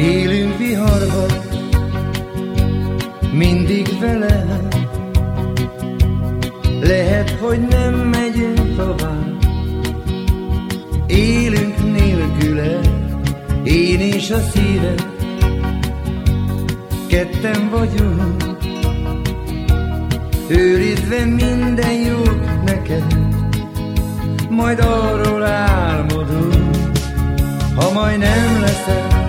Élünk viharban, mindig vele. Lehet, hogy nem megyünk tovább, élünk nélküle, én és a szíve. Ketten vagyunk, őrizve minden jót neked, majd arról álmodunk, ha majd nem leszel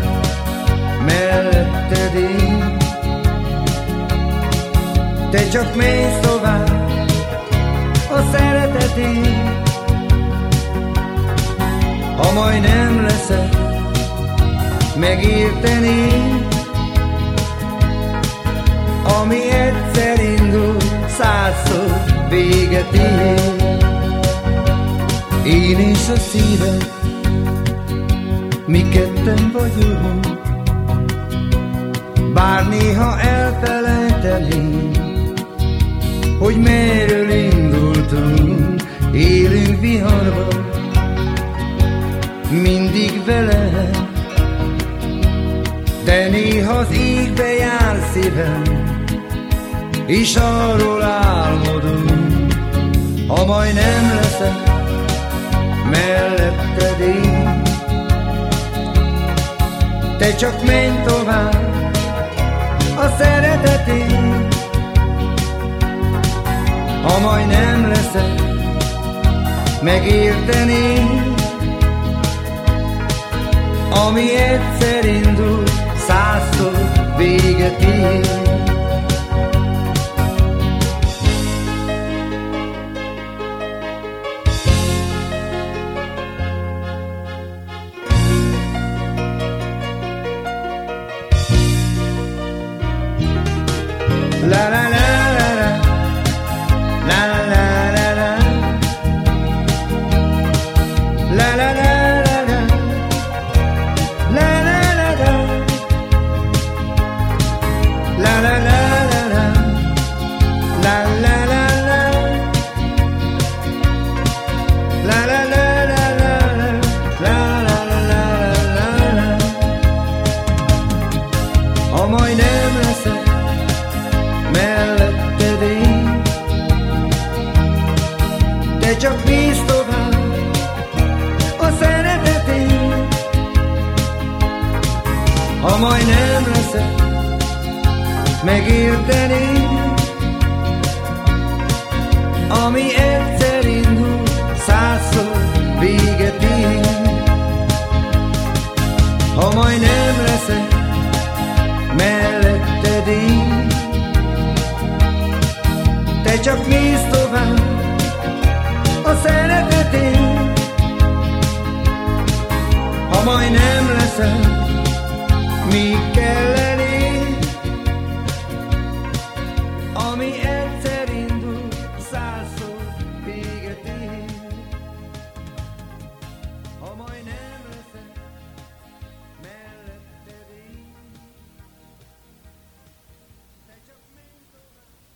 csak mész tovább a szeretetén, ha majd nem leszel megérteni, ami egyszer indul, százszor véget ér. Én és a szívem, mi ketten vagyunk, bár néha elfelejteném, hogy merről indultunk, élünk viharban, mindig vele, de néha az égbe jár szívem, és arról álmodunk, ha majd nem leszek melletted én. Te csak menj tovább a szeretetén, ha majd nem leszek megérteni, ami egyszer indul, százszor véget ér. La la la La la la la majd nem leszek megérteni, ami egyszer indul, százszor véget ér. Ha majd nem leszek melletted én, te csak nézd tovább a szeretetén, ha majd nem leszel